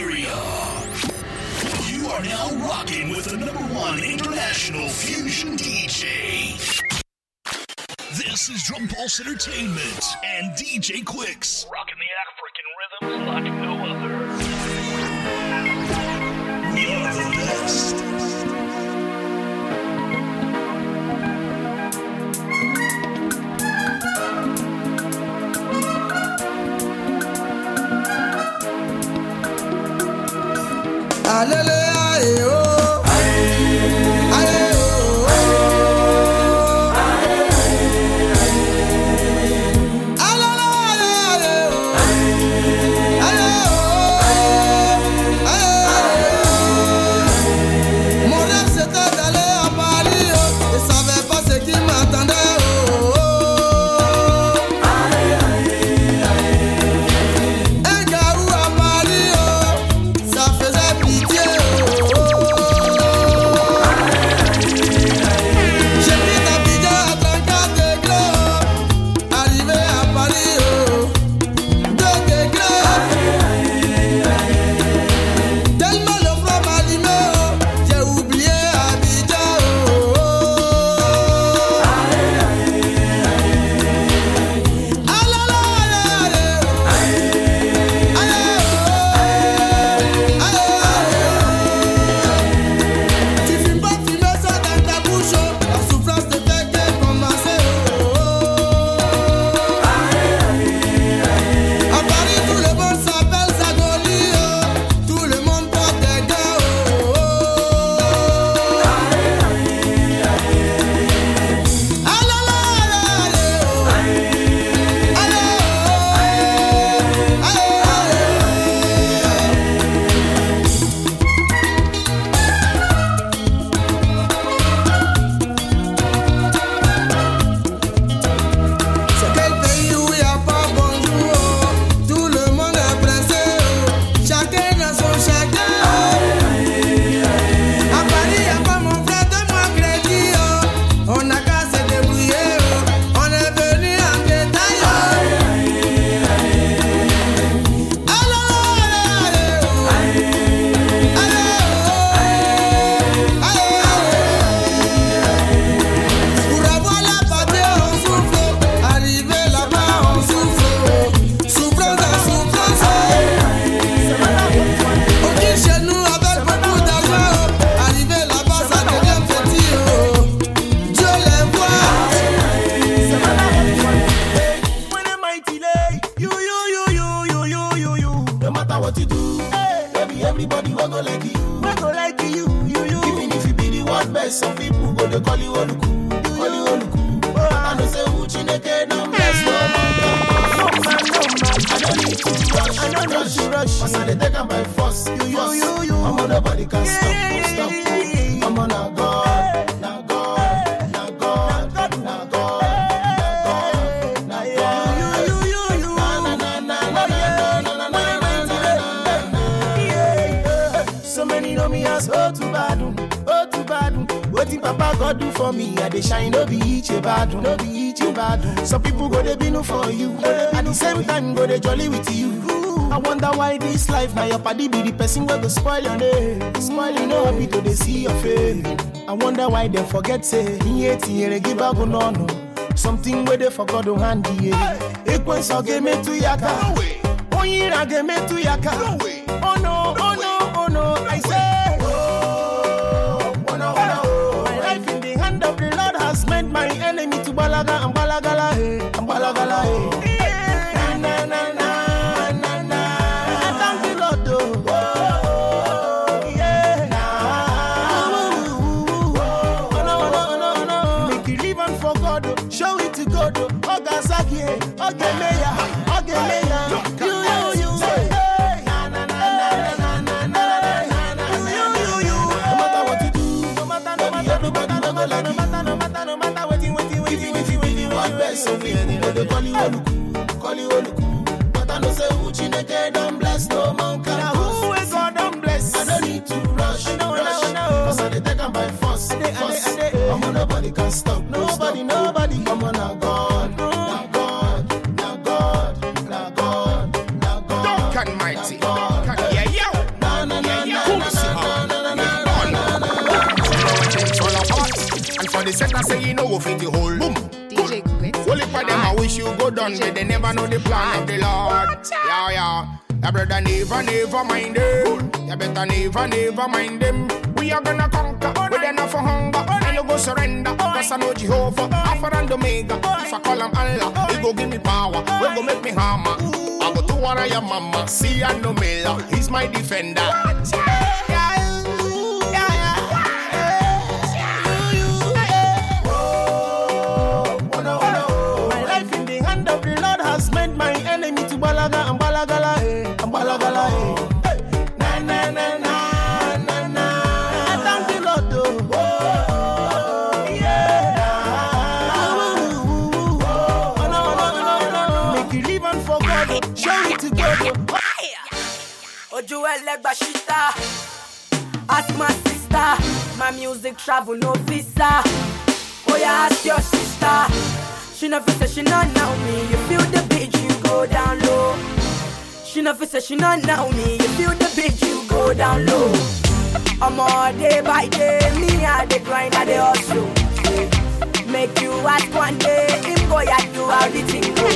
Nigeria. You are now rocking with the number one international fusion DJ. This is Drum Pulse Entertainment and DJ Quicks. Rocking the African rhythms like no other. We are the best. hallelujah. spoil your name. Spoil your name, be to they see your face. I wonder why they forget say he ain't here, give up on no. Something where they forgot to hand the Ekwenso game to yaka. Oyira game to yaka. Oh no, oh no, oh no. I say, oh, oh no, oh no. Life in the hand of the Lord has meant my enemy to balaga and balagala, and eh, balagala. Eh. Who is God don't bless? I don't need to rush, I'm on nobody can stop, nobody, nobody. I'm on a God, God, God, God, God. Don't can mighty, don't yeah yo. Na na say you know we fit the whole boom. DJ Quick. Only for them I wish you go done, but they never know the plan of the Lord. Yeah, yeah. Your brother never, never mind them. You better never, never mind them. We are gonna conquer. We enough for hunger. And you go surrender. Cause I know Jehovah. Alpha and Omega. If I call him Allah, he go give me power. We go make me hammer. I go to one of your mama. See I no Miller. He's my defender. Ask my sister. My music travel no visa. Oh yeah, ask your sister. She never say she not know me. You feel the beat, you go down low. She never say she not know me. You feel the beat, you go down low. I'm all day by day. Me I the grind, I the hustle. Make you ask one day. Him go ya do how the thing go.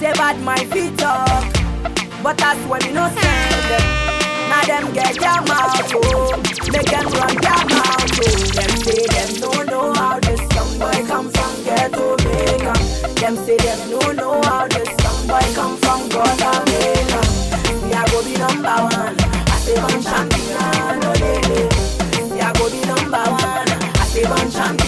Say bad my feet up. But that's when you know send Now them get their mouth oh Make them run their mouth oh Them say them no know how this young boy come from ghetto Jamaica Them say them no know how this young boy come from Guatemala See I go be number one. I say one champion oh lady See I go be number one. I say one champion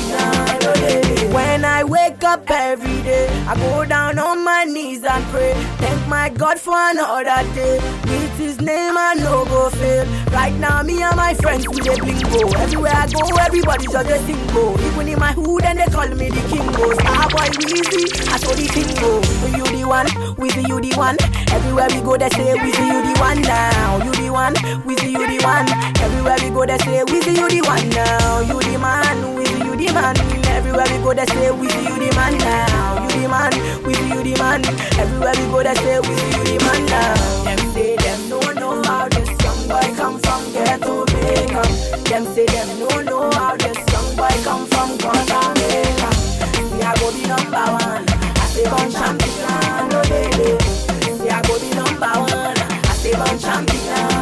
up every day. I go down on my knees and pray. Thank my God for another day. With his name I no go fail. Right now me and my friends we dey blingo Everywhere I go everybody just a single Even in my hood and they call me the kingo. Starboy Weezy I saw the kingo. We you the one, Weezy you the one. Everywhere we go they say Weezy you the one now. You the one, Weezy you the one. Everywhere we go they say Weezy you the one now. You the man, Weezy you the man Everywhere we go they say Weezy you the man now. You the man, Weezy you the man. Everywhere we go they say Weezy you the man now. Them say them no know how this young boy come from ghetto Jamaica Them say them no know how this young boy come from Guatemala. See I go be number one. I say one champion, oh baby. See I go be number one. I say one champion,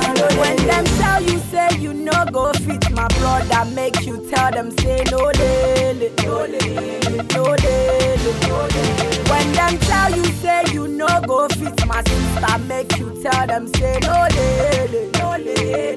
brother Make you tell them say no daily, no daily, no daily, no daily. When them tell you say you no go fit my sister Make you tell them say no daily, no daily,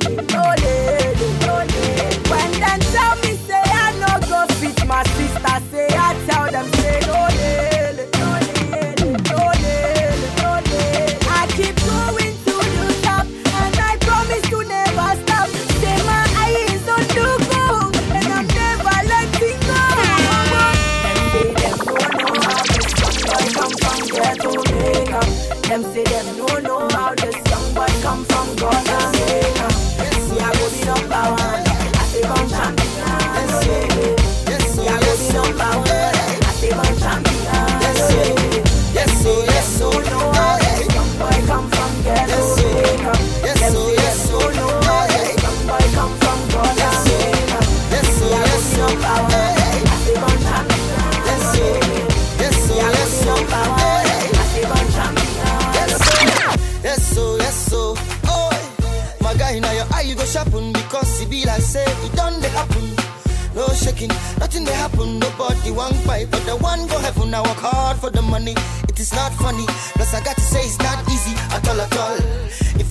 one fight, but the one go heaven. I work hard for the money. It is not funny. Plus I got to say it's not easy at all at all.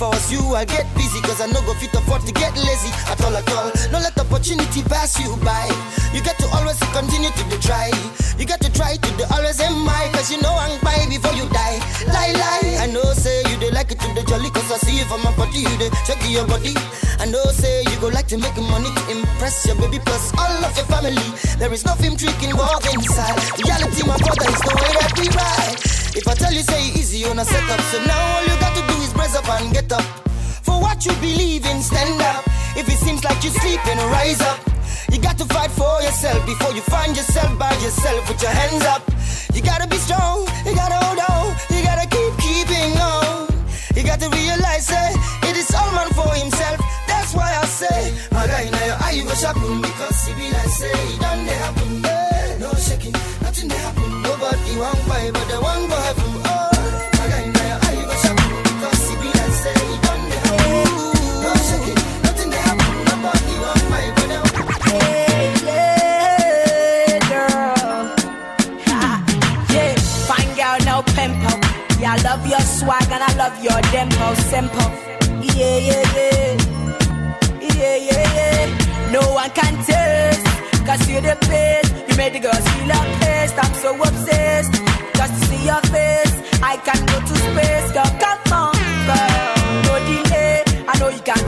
Was you, I get busy cause I no go fit afford to get lazy at all at all. No let opportunity pass you by. You get to always continue to try. You got to try to the always am I cause you know I'm by before you die. Lie lie. I know say you dey like it to the jolly cause I see you from my body. You dey check your body. I know say you go like to make money to impress your baby plus all of your family. There is no film trick involved inside. Reality, my brother, is the way that we ride. If I tell you say easy, you're not set up. So now all you got to do is brace up and get up. For what you believe in, stand up. If it seems like you're sleeping, rise up. You got to fight for yourself before you find yourself by yourself with your hands up. You gotta be strong, you gotta hold on, you gotta keep keeping on. You got to realize eh, it is all man for himself. That's why I say, my guy, now your eye you go because it be like say, it done they happen. Eh, no shaking, nothing they happen. I Hey, girl. Love your swag and I love your demo, simple. Yeah, yeah, yeah. Yeah, yeah, yeah. No one can cause you're the best. You made the girls feel pissed. I'm so obsessed. Just to see your face, I can go to space. Girl, come on, girl. No delay. I know you can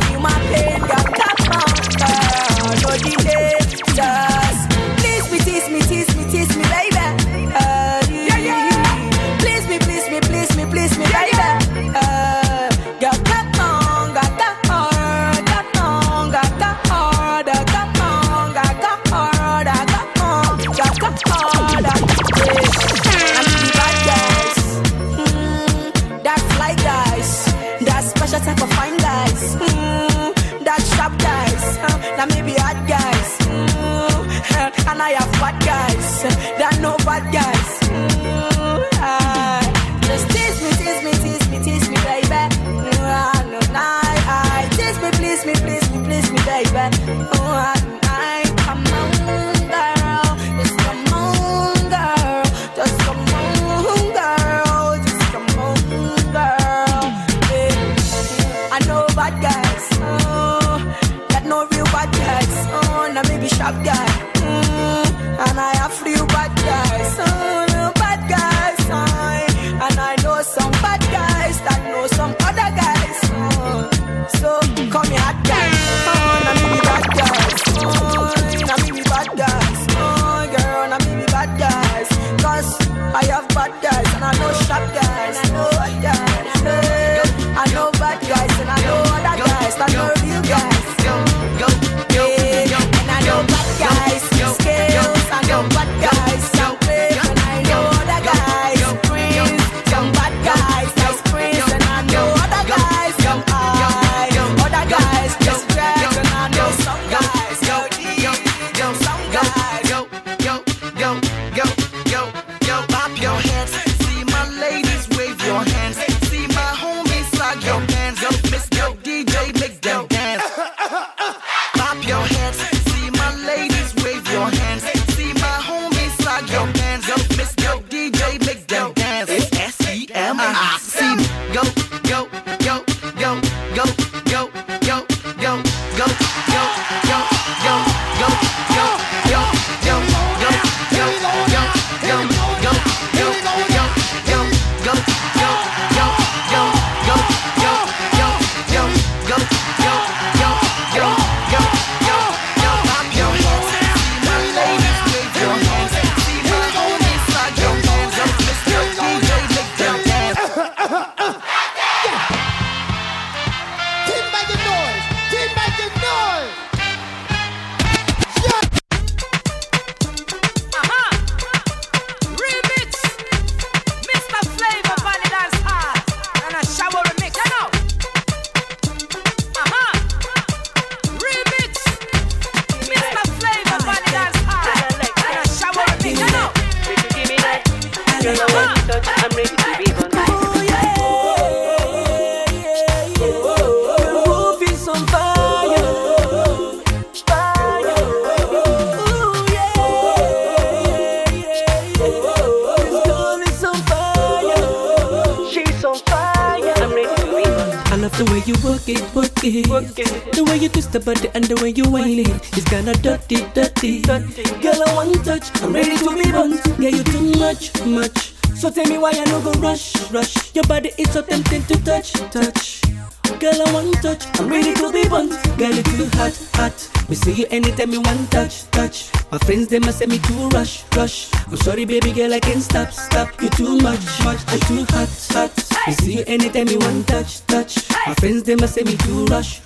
Baby, baby girl, I can't stop, stop. You too much, much. You too hot, hot. I see you anytime you want touch, touch. My friends they must say me too rush,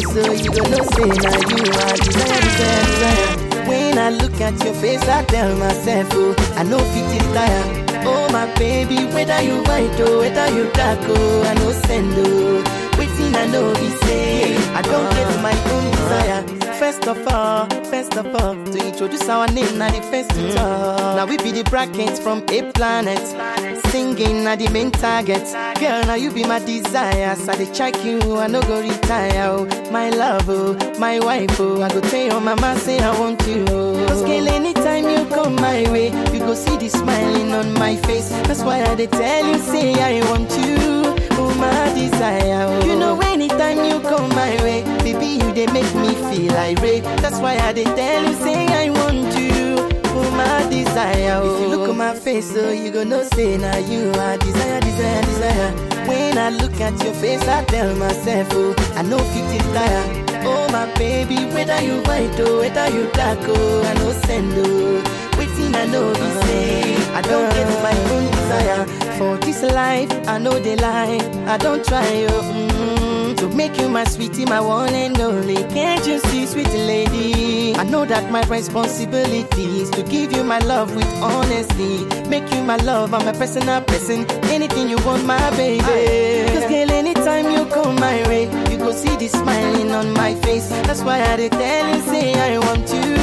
so you gonna say now you are desire, desire, desire. When I look at your face, I tell myself, oh, I know fit retire. Oh my baby, whether you white or whether you dark, oh, I know send oh. Waiting, I know be say, I don't get my own desire. First of all, first of all, to introduce our name, now the festival. talk. Mm. Now we be the brackets from a planet. Singing now the main target. Girl, now you be my desire. So they check you, I no go retire. Oh, my love, oh, my wife, oh. I go tell your mama, say I want you. Oh. Cause girl, anytime you come my way, you go see the smiling on my face. That's why I they tell you, say I want you. Oh, my desire. Oh. You know, anytime you come my way, baby, you they make me feel irate. That's why I they tell you, say I want you. Oh, my desire. Oh. If you look at my face, so you gonna say now you are desire, desire, desire. When I look at your face, I tell myself, oh, I know fit retire. Oh, my baby, whether you white or whether you dark, oh, I know send, oh. Waiting, I know you say, I don't get my own desire. For this life, I know the lie. I don't try, oh, mm, to make you my sweetie, my one and only. Can't you see, sweet lady? I know that my responsibility is to give you my love with honesty. Make you my love, I'm a personal person. Anything you want, my baby. Cause girl, anytime you come my way, you go see the smiling on my face. That's why I dey tell you, say I want you.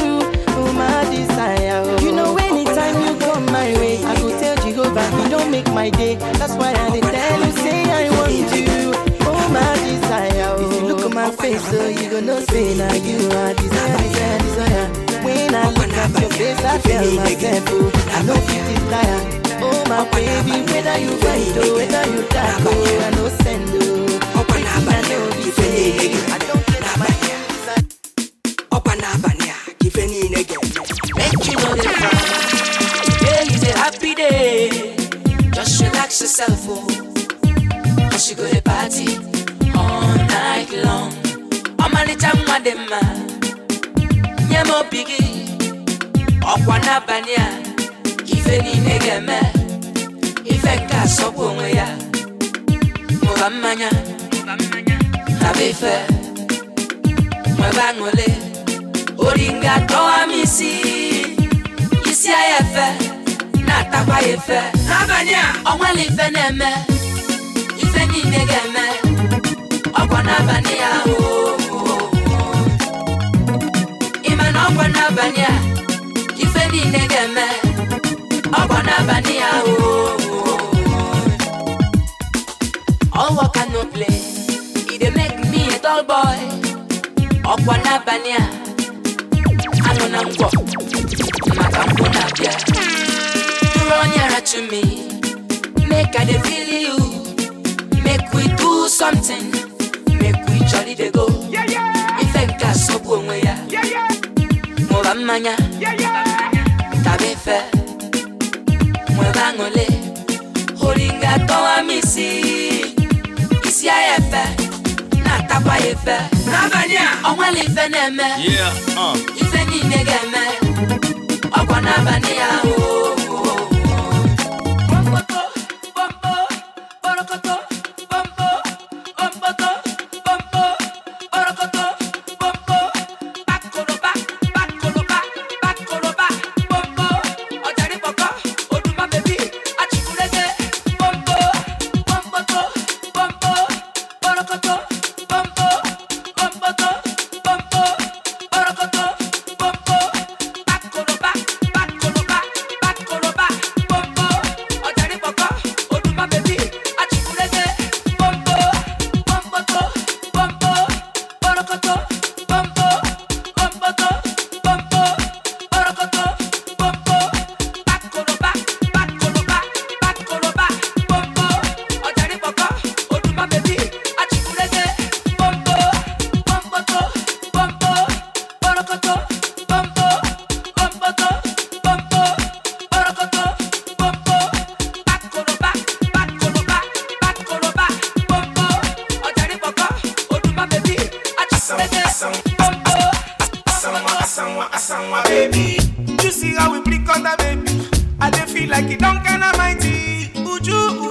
Oh, my desire. oh. You know, anytime you come my way, I go tell Jehovah, he don't make my day. That's why I dey tell you, say I want you. Oh, my desire. oh. If you look at my face, so you gonna say, now you are desire, desire, desire. When I look at your face, I tell myself, oh, I know you desire. Oh, my baby, whether you white or oh, whether you dark, oh, I know send, oh. I know you say, I don't get my desire. Open up and yeah, give any nigga. Make you know the day. Just relax yourself, oh. Cause you go to party all night long. I'm a little madema. Nyemo bigi. Ọkwa n'abalị a, ife niile ga-eme. Ife nke asọgbu onwe ya. Mụba mmanya. Ife. Nwebe aṅụle. Oringa tọwa m isi isi ya efe na-atakwa ya efe n'abalị a ọnwale ife na-eme. Ife niile ga-eme. Ọkwa n'abalị a oo. ime na ọkwa n'abalị a ife niile ga-eme. Ọkwa n'abalị a oo. all work no play. E a dull boy. Ọkwa n'abalị a. Anụ na ngwọ. Maka nkwụ na-abịa. Duru onyara to me. Make i dey feel you. Make we do something. Make we jolly dey go. Ife nke asọgbu onwe ya ṅụba mmanya taba ife nwebe aṅụle oringa tọwa m isi isi ya efe na-atakwa ya efe n'abalị a ọnwale ife na-eme Yeah, uh. ife niile ga-eme ọkwa n'abalị ya I will break on the baby. I dey feel like it don't kinda mighty. Uju, uju.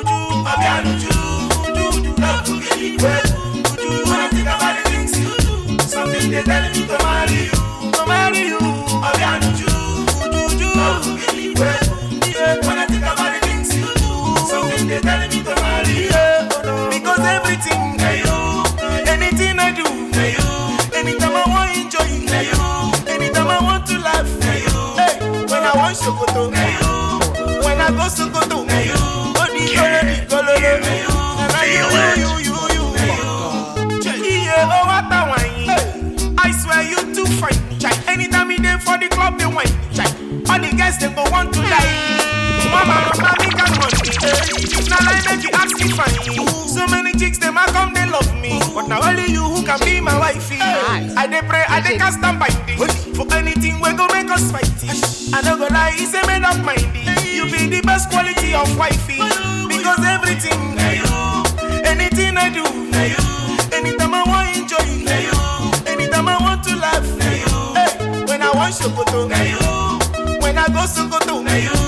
I make you ask it. So many chicks, them a come, they love me. But now only you who can be my wifey. I dey pray, I dey cast and binding. For anything we go make us fighty. I don't go lie, it's a man of mindy. You be the best quality of wifey. Because everything na you. Anything I do na you. Anytime I want enjoy na you. Anytime I want to laugh na you. Hey, when I want shokoto na you. When I go sokoto na you.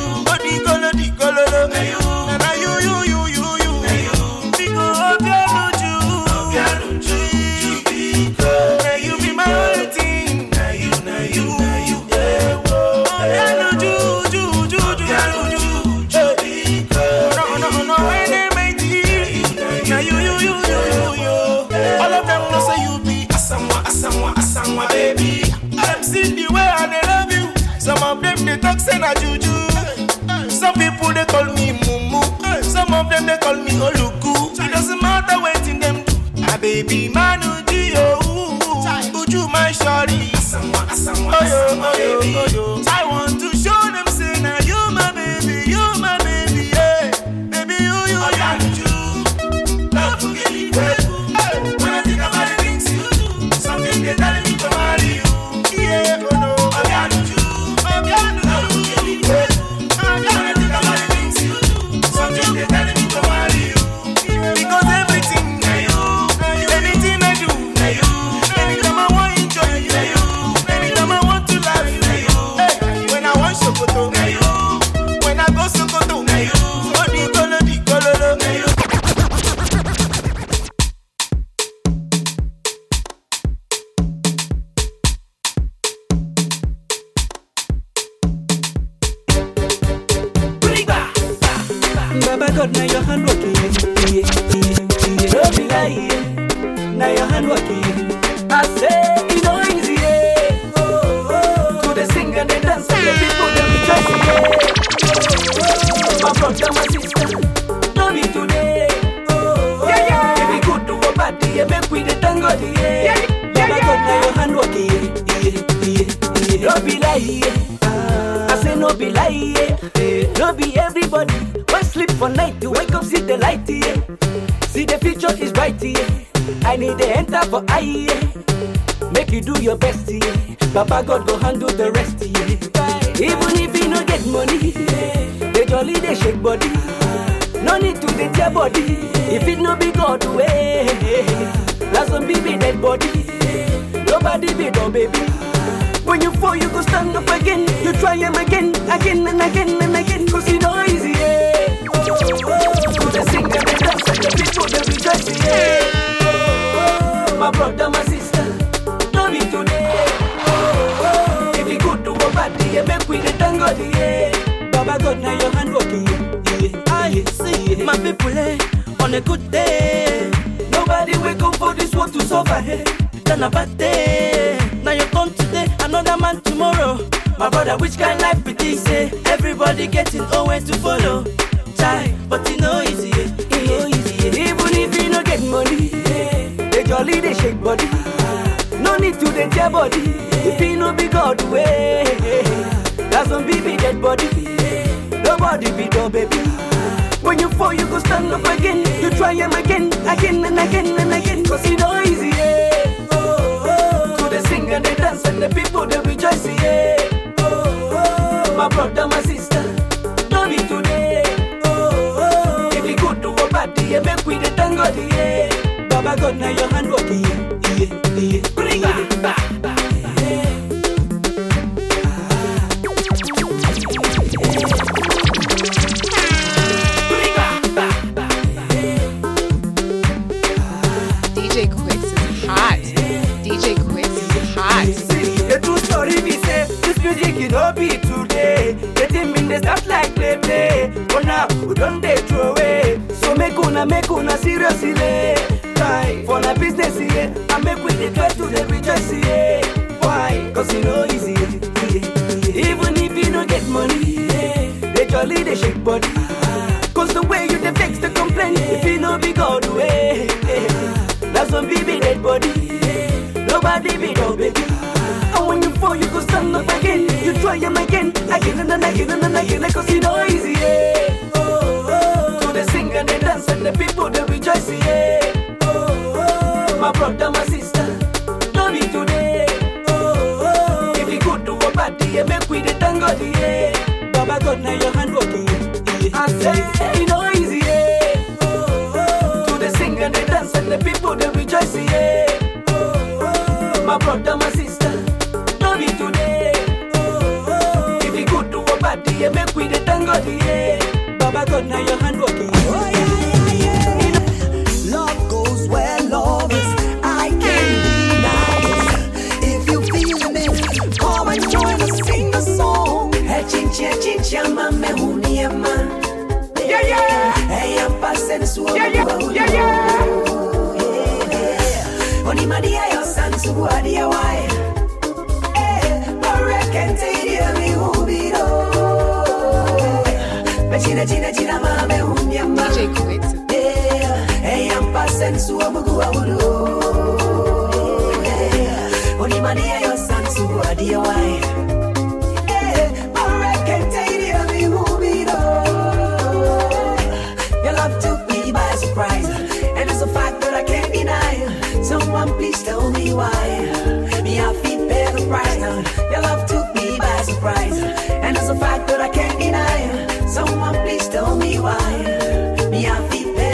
yeah, make we the yeah. Baba God, now your hand, what yeah, yeah, yeah. Bring it back.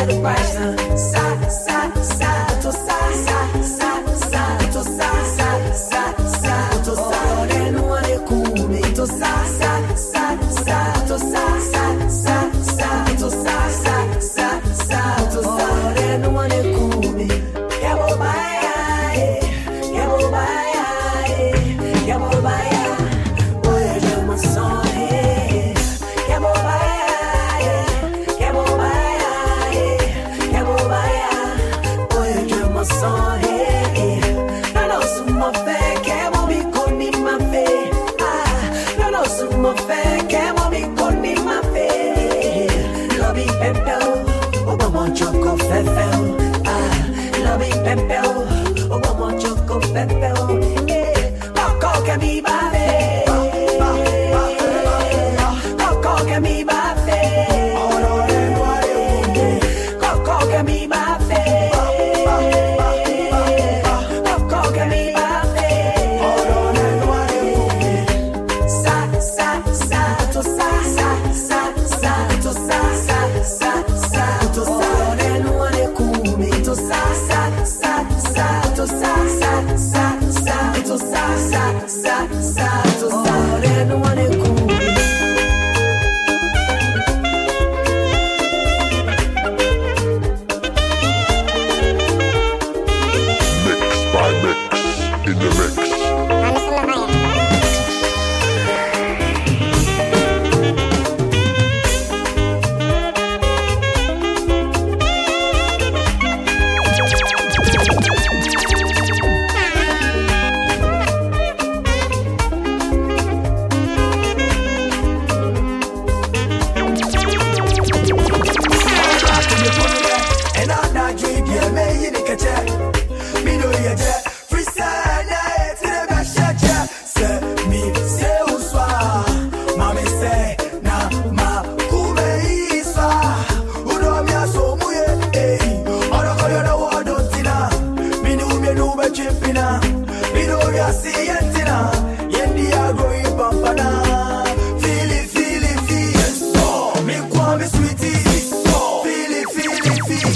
The price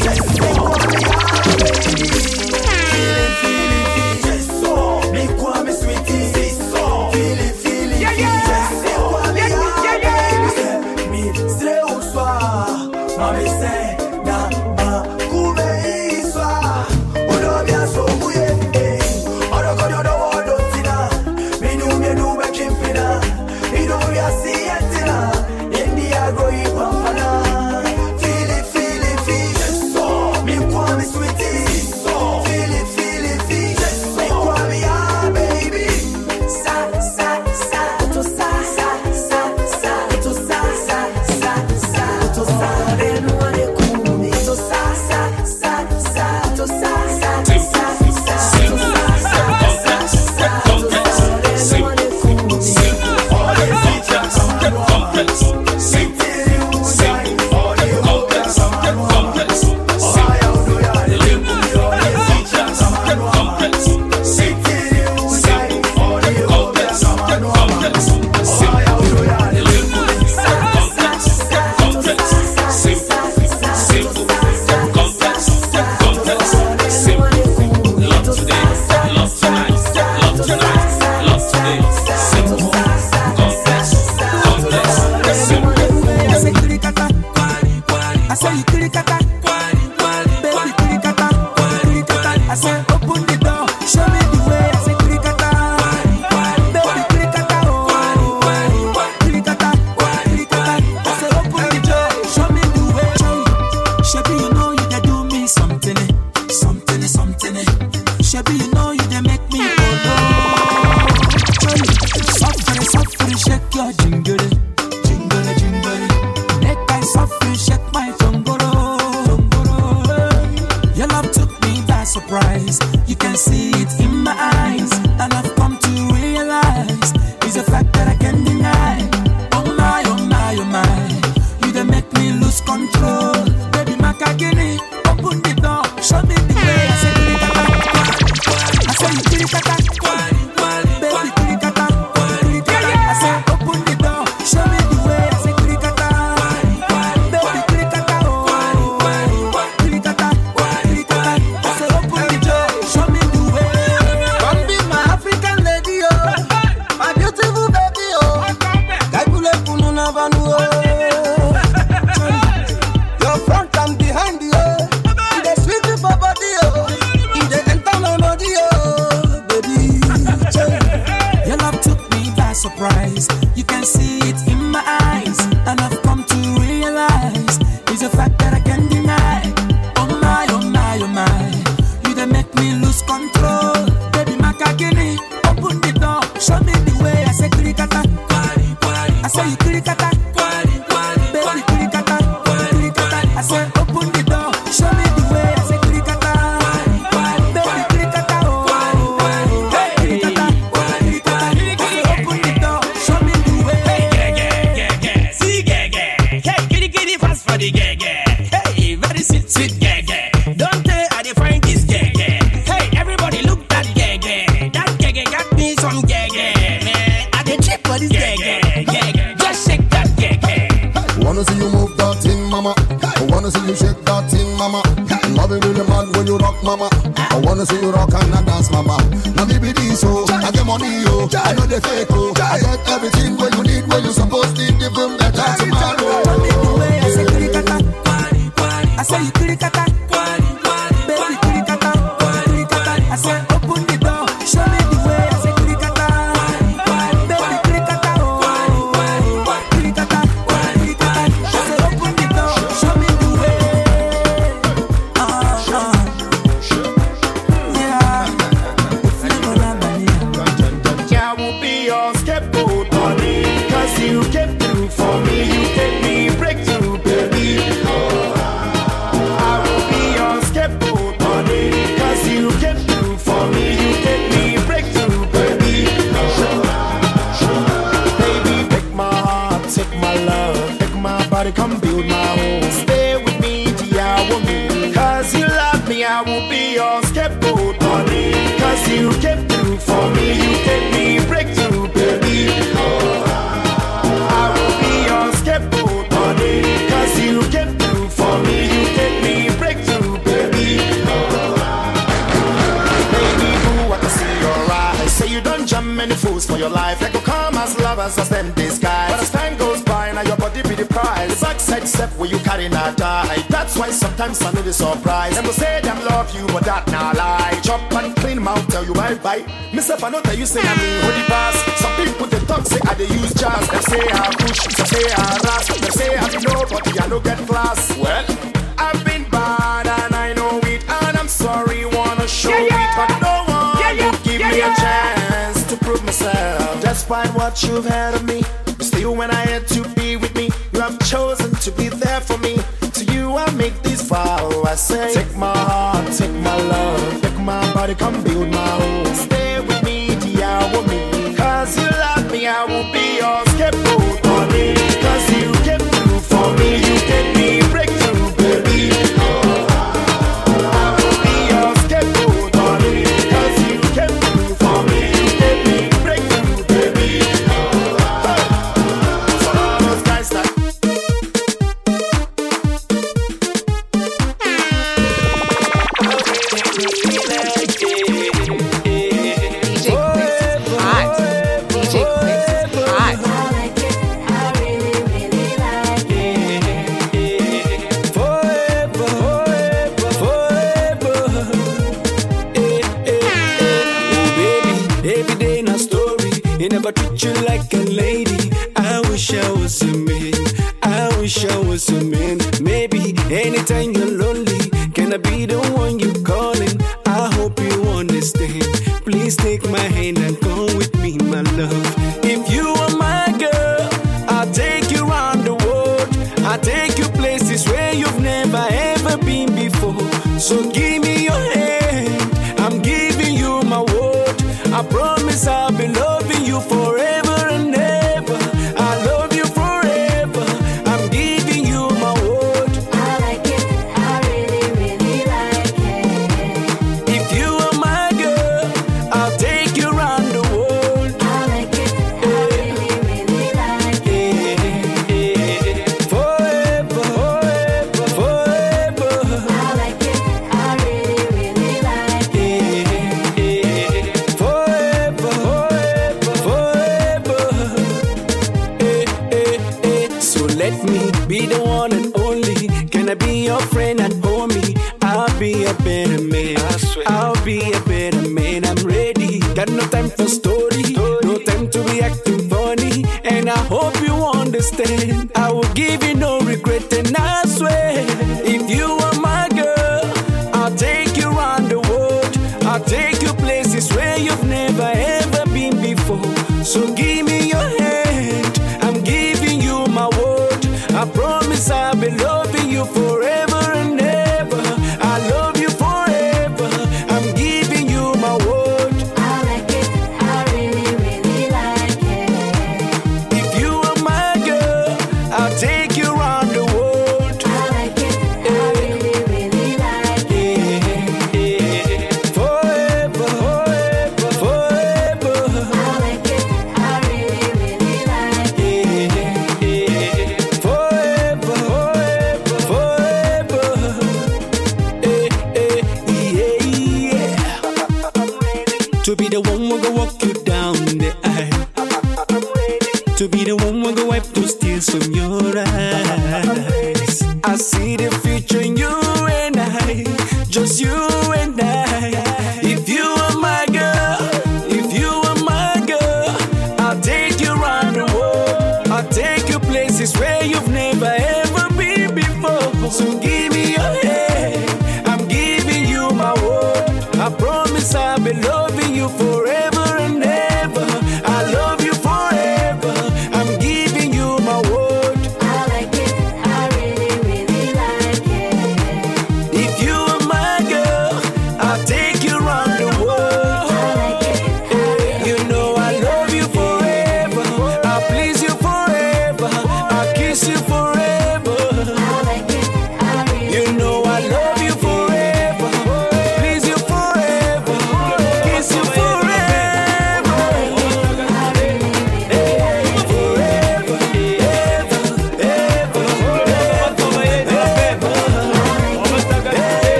Let's your life. like a come as lovers as them disguise. But as time goes by, now your body be the prize. Sucks step where you carry not die. That's why sometimes I need the surprise. Them will say them love you, but that not lie. Chop and clean mouth, tell you bye bye. Myself, I know that you say I mean the boss Some people they talk say I they use jazz. They say I push, they say I ras. They say I be nobody, I no get class. Well, I've been bad and I know it, and I'm sorry, wanna show yeah, yeah. it, but no one yeah, yeah. give me a chance. Despite what you've had of me. Still, when I had to be with me, you have chosen to be there for me. To you, I make this vow. I say, Take my heart, take my love, take my body, come build my home. Stay with me, dear hour me. Cause you love me, I will be. be a better man. I'm ready. Got no time for story, no time to be acting funny. And I hope you understand. I will give you no regret, and I swear if you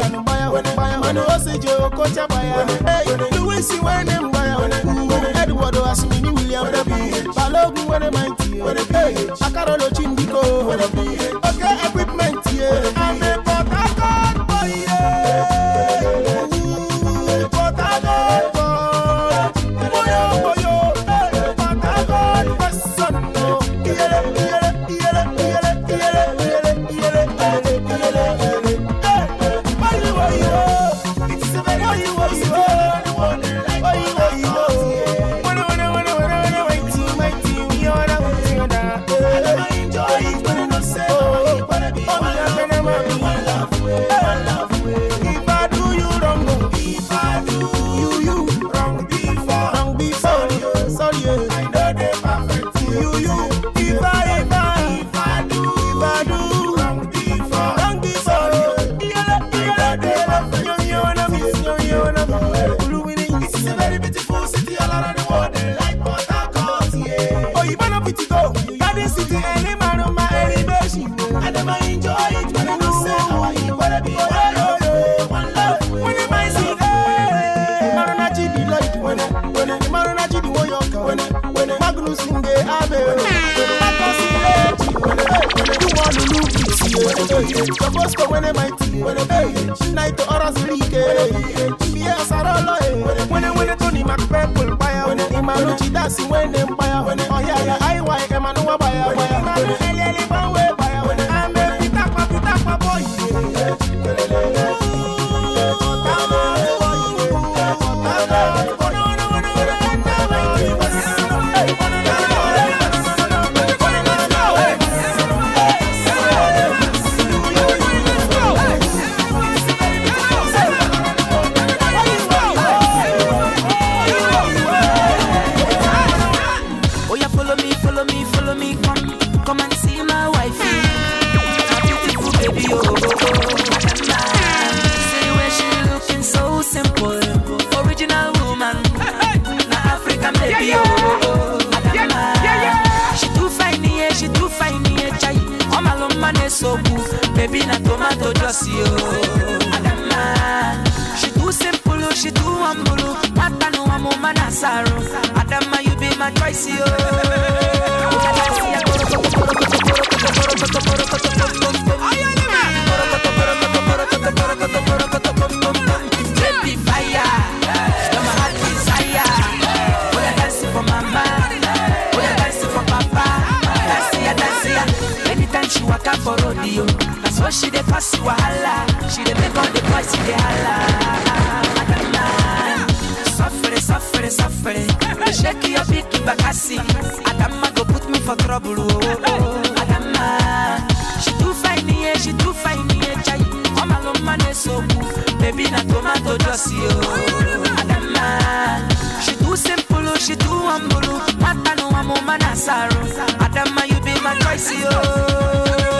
Oja no baya when baya when Osije Okocha baya Hey Louis when em baya when Edward Asmini William Balogun when mighty Hey Akarolo Chimbiko when baby na tomato just you. Adama, she too simple, she too humble. Mata no amo manasaru. Adama, you be my choice yo. Oh. So she dey pass you wahala. She dey make all the boys dey holla. Suffering, suffering, suffering. Shake your big bakasi. Adama go put me for trouble. Oh, oh. oh. Adama, she too fine here, she too fine here. chai. Come along, man, so cool. Baby, na tomato juice, oh. Adama, she too simple, oh, she too humble. Oh. Matanu, I'm a man, Adama, you be my choice, oh.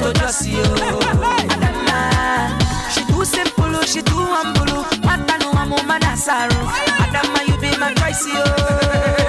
Just you. She too simple, she too humble. What I know, I'm a man, I. Adama, you be my choice, you.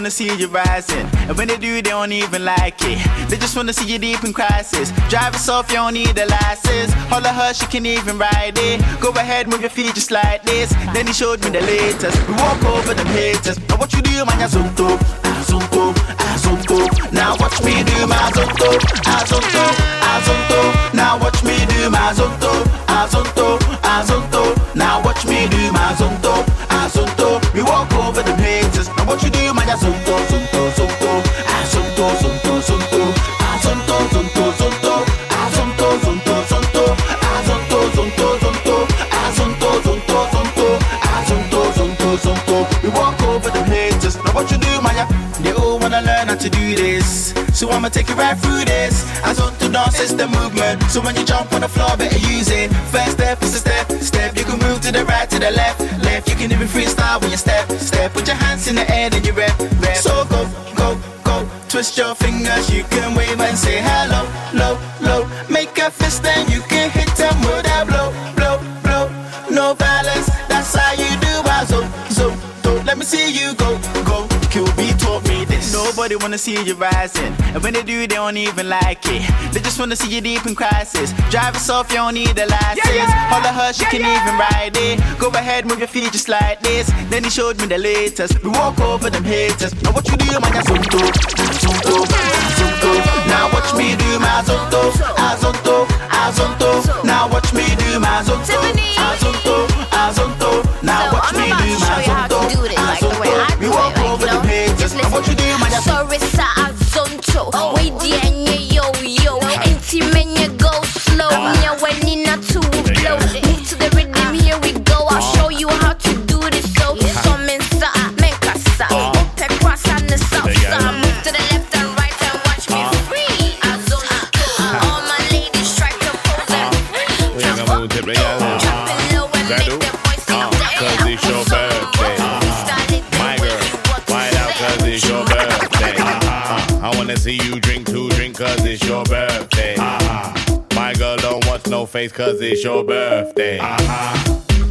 Wanna see you rising, and when they do, they don't even like it. They just wanna see you deep in crisis. Drive off, you don't need a license. Holler her, she can even ride it. Go ahead, move your feet just like this. Then he showed me the latest. We walk over them haters. Now what you do, man? Azonto, azonto, azonto. Now watch me do my azonto, azonto, azonto. Now watch me do my azonto, azonto, azonto. Now watch I'ma take you right through this. Azonto dance is the movement. So when you jump on the floor, better use it. First step is a step, step. You can move to the right, to the left, left. You can even freestyle when you step, step. Put your hands in the air, then you rap, rap. So go, go, go. Twist your fingers, you can wave and say hello, low, low. Make a fist, then Nobody wanna see you rising, and when they do, they don't even like it. They just wanna see you deep in crisis. Drive us off, you don't need a license. Holler her, she can even ride it. Go ahead, move your feet just like this. Then he showed me the latest. We walk over them haters. Now what you do, man? Azonto, azonto, azonto. Now watch me do my azonto, azonto, azonto. Now watch me do my azonto, azonto, azonto. Now watch me do my azonto, azonto. We walk do, man? Sorry, sa azonto. We the yo yo. Inti menye go slow. Ah. Nya when face cause it's your birthday.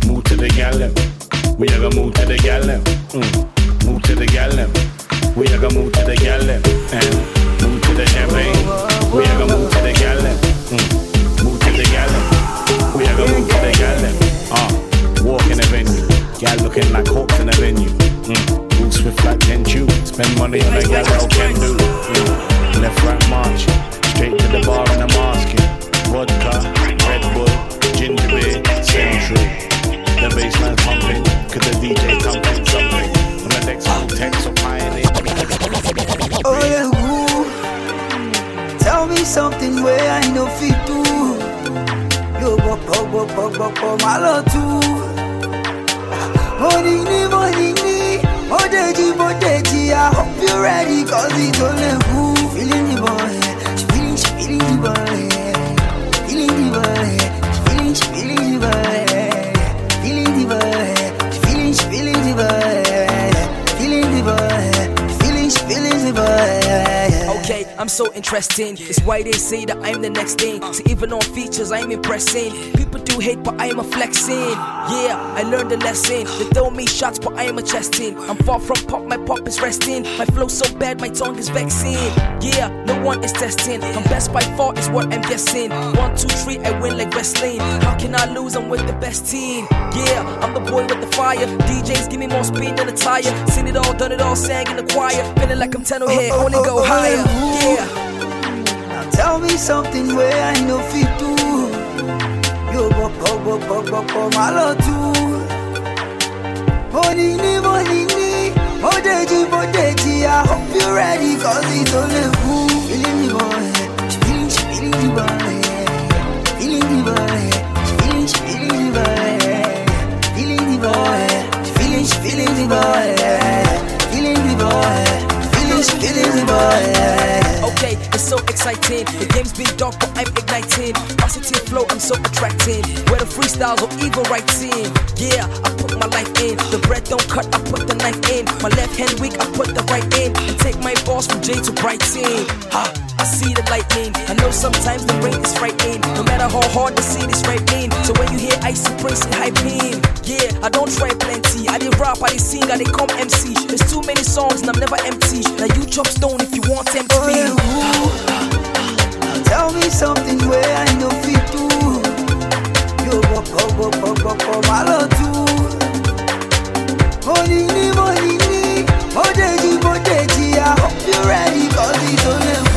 Move to the gallem. We are gonna move to the gallem. Mm. Move to the gallem. We are gonna move to the gallem. And move to the champagne. We are gonna move to the gallem. Mm. Move to the gallem. We are gonna move to the gallem. Uh, walk in the venue. Gal looking like hawks in the venue. Mm. Move swift like 10 tube. Spend money on a gal can do. Mm. Left, right, march. Straight to the bar and I'm asking. Vodka, Pumping. Could the DJ? On the next pioneer. Oh yeah, woo. Tell me something where I know fit do. Yo, bop, bop, bop, bop, bop, bop, my love too. Morning, morning, Modeji, I hope you're ready, it's only who I'm so interesting. It's why they say that I'm the next thing. So even on features, I'm impressing. People do hate, but I'm a flexing. Yeah, I learned a lesson. They throw me shots, but I'm a chesting. I'm far from pop, my pop is resting. My flow so bad, my tongue is vexing. Yeah, no one is testing. I'm best by far, is what I'm guessing. One, two, three, I win like wrestling. How can I lose? I'm with the best team. Yeah, I'm the boy with the fire. DJs give me more speed than a tire. Seen it all, done it all, sang in the choir. Feeling like I'm 10 here, only go higher. Oh, oh, oh, yeah. Now tell me something where I know fit do. Bop, bop, bop, bop, bop, bop, my love too. Morning, morning, Modeji, Modeji, I hope you're ready, cause it's only who feeling the boy. Feeling, she feeling the boy. Feeling the boy. Feeling, she feeling the boy. Feeling the boy. She feeling, she feeling the boy. Feeling the boy. Feeling, feeling the boy so exciting. The game's been dark, but I'm igniting. Positive flow, I'm so attracting. the freestyles or even writing, yeah, I put my life in. The bread don't cut, I put the knife in. My left hand weak, I put the right in. And take my balls from J to Brighton. Ha. I see the lightning. I know sometimes the rain is frightening. No matter how hard the seed is ripening. So when you hear Ice Prince and high pain, yeah, I don't try plenty. I did rap, I did sing, I did come MC. There's too many songs and I'm never empty. Now you chop stone if you want empty. Oh, tell me something where I know we to? Yo, bo, bo, bo, bo, bo, malo do. Money, money, money, oh, money, money, oh, I hope you're ready, cause it's only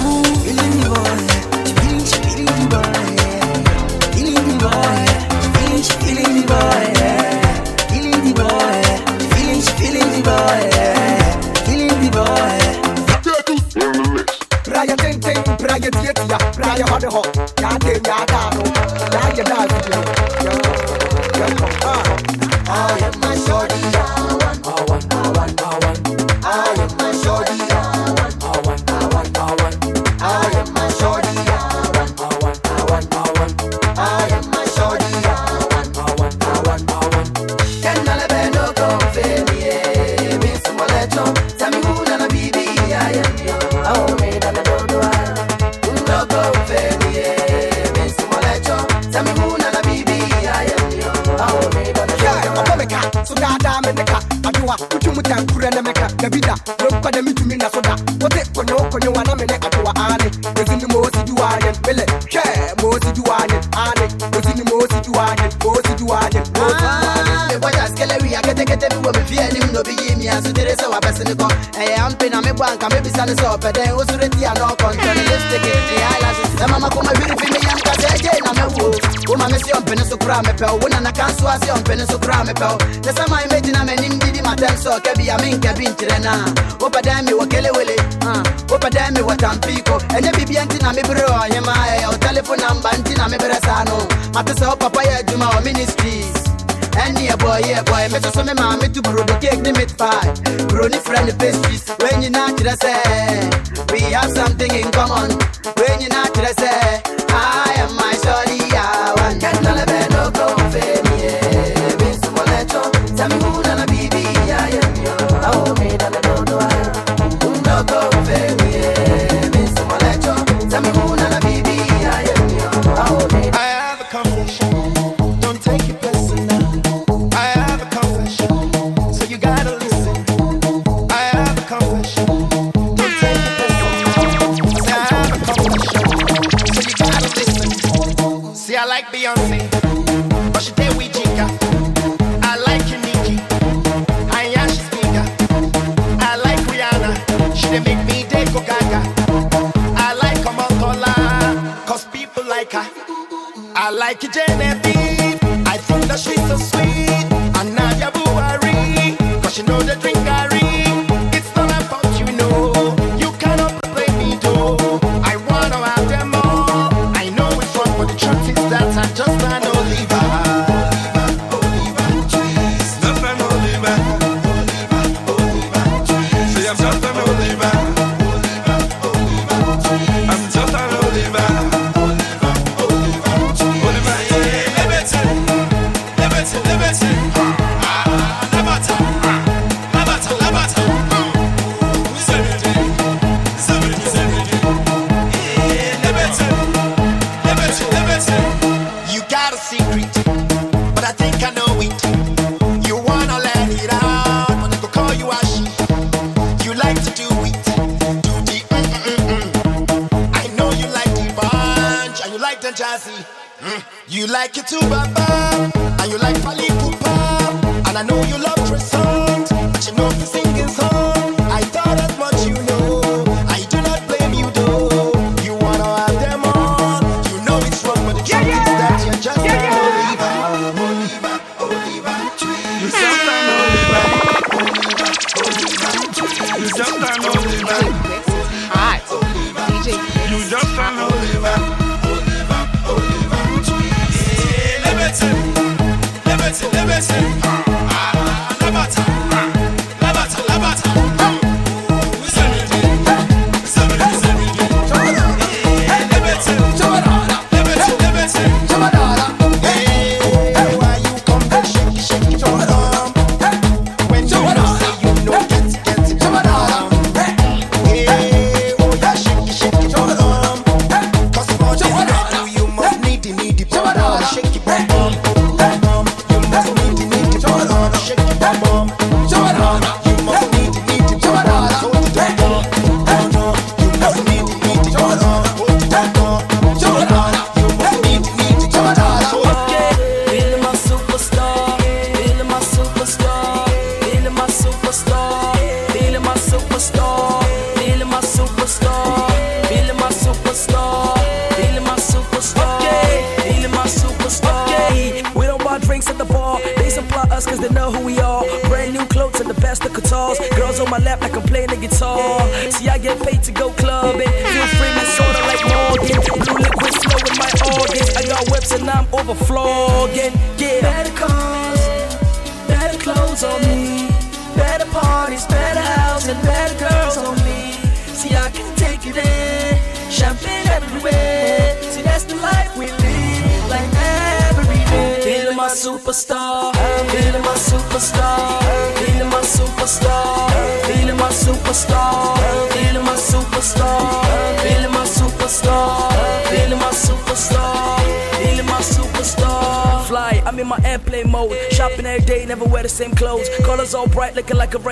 I am wase ɔmpɛ no nso koraa sɛ mɛgyina m'anim didi matɛm sɛ bia bi nkyerɛ no a wopɛ dɛn me wɔ kelewele wopɛ dɛn me wɔ ɛnyɛ biribia nti na meberɛ ɔhema ɛyɛ wo telefo namba nti na meberɛ saa no mate sɛ wo papa yɛ adwuma ministries. Ɛne yɛ yɛ me ne frɛ ne pastries kyerɛ sɛ we have something in common.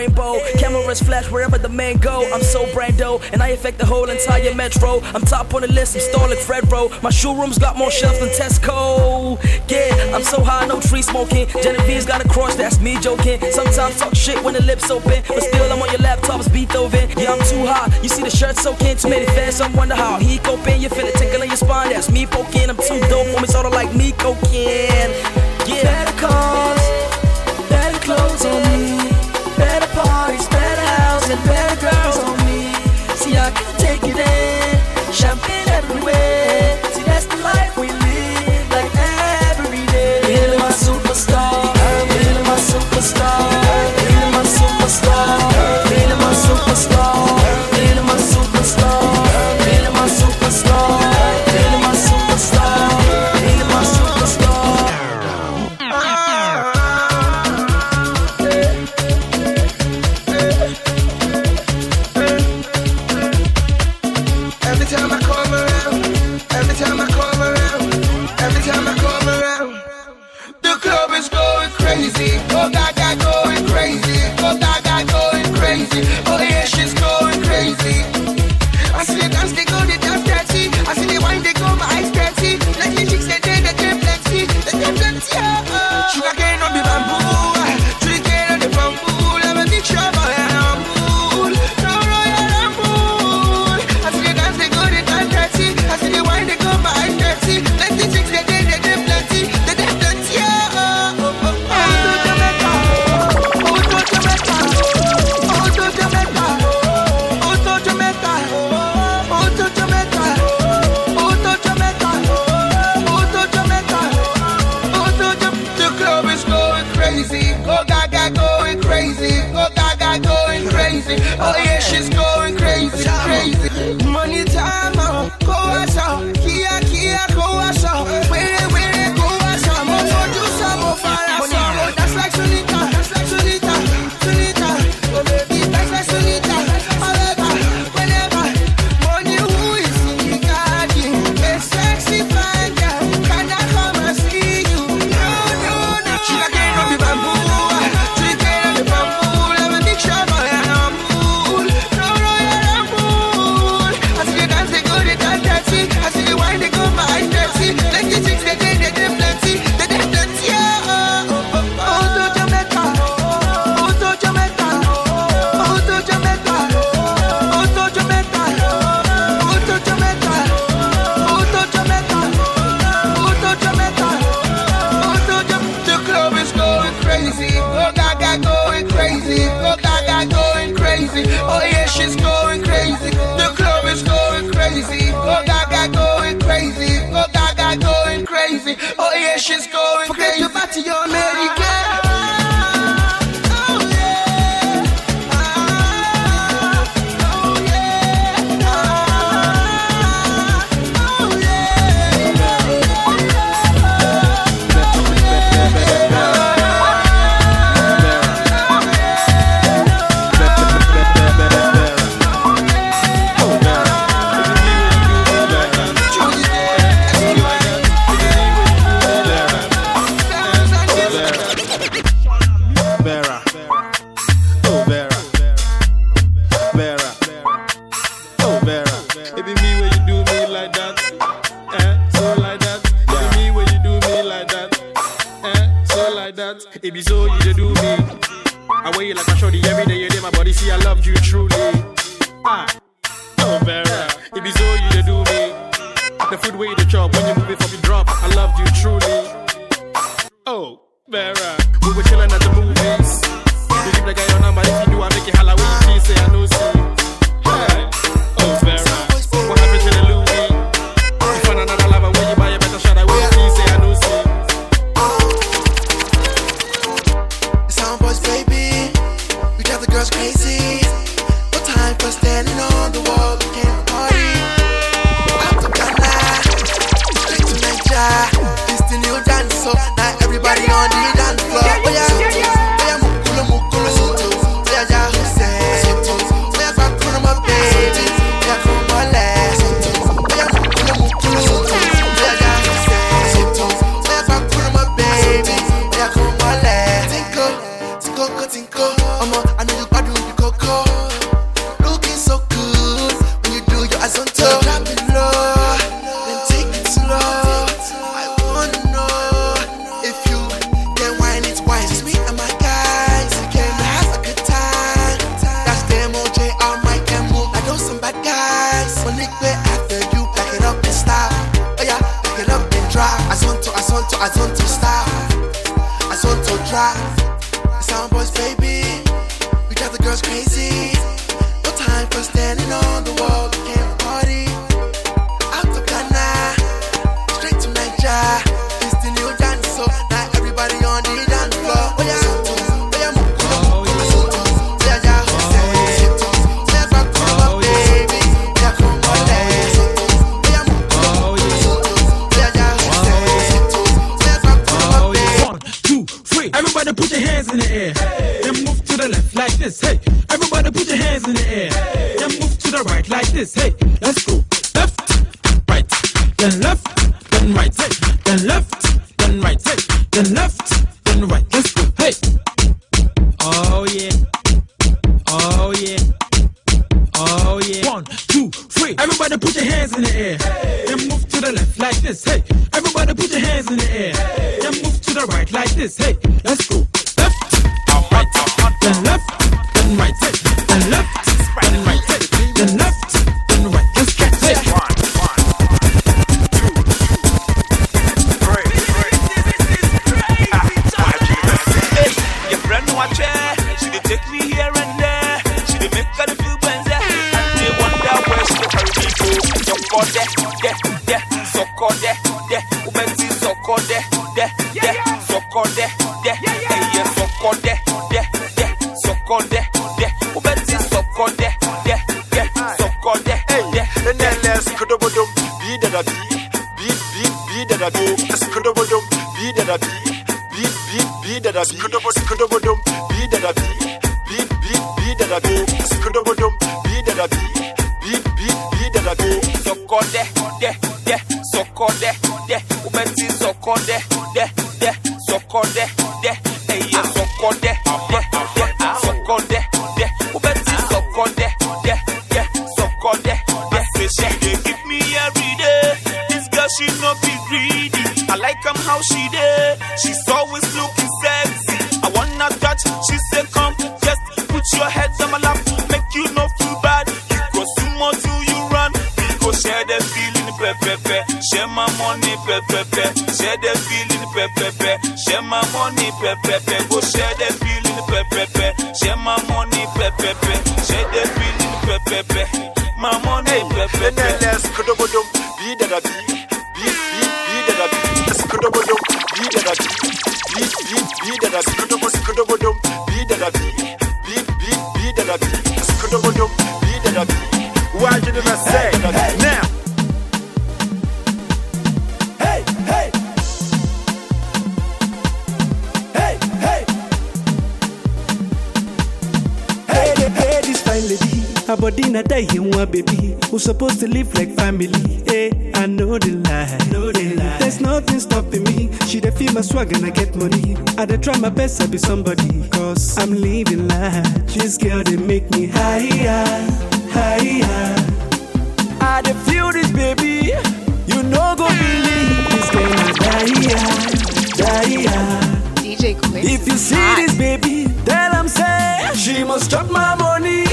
rainbow. Cameras flash wherever the man go. I'm so Brando, and I affect the whole entire metro. I'm top on the list, I'm stalling Fredro. My showroom's got more shelves than Tesco. Yeah, I'm so high, no tree smoking. Genevieve's got a cross, that's me joking. Sometimes talk shit when the lips open, but still I'm on your laptop, it's Beethoven. Yeah, I'm too hot. You see the shirt soaking, too many fans, I wonder how he coping. You feel it tickling your spine, that's me poking. I'm too dope, woman's sort of like me coking. Yeah, better call. better. this. Hey, let's go. body na die you want baby. We supposed to live like family? Hey i know the lie, know the lie. there's nothing stopping me. She dey feel my swag and i get money. I dey try my best to be somebody cause i'm living life. She's girl they make me higher higher i dey feel this baby. You know go believe this girl. Die die DJ Quick. If you see this baby, tell him say she must drop my money.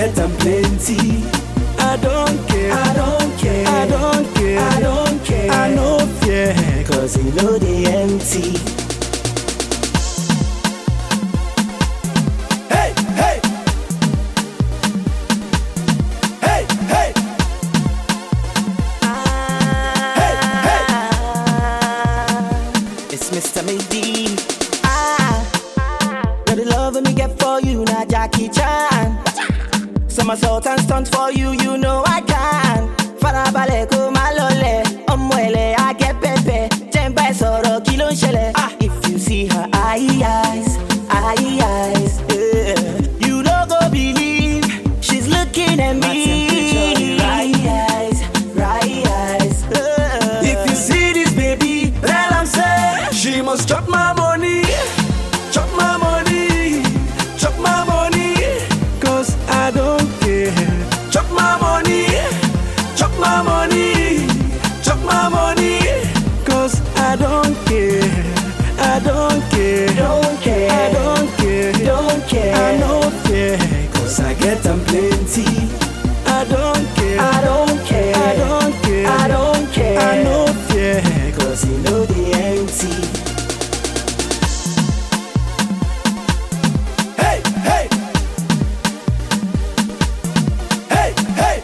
get them plenty. I don't care, I don't care, I don't care, I don't care, I know fear, cause you know they empty. Hey, hey. Hey, hey. Hey, hey. It's Mr. Maybe. Ah, ah. The love me get for you, now Jackie Chan to my and stunt for you, you know get them plenty. I don't care. I don't care. I don't care. I don't care. I know fear, cause you know the empty. Hey, hey. Hey, hey.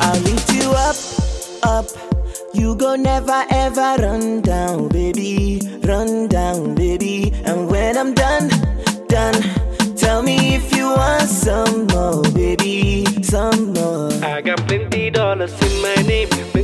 I'll lift you up, up. You go never ever under. wanna my name.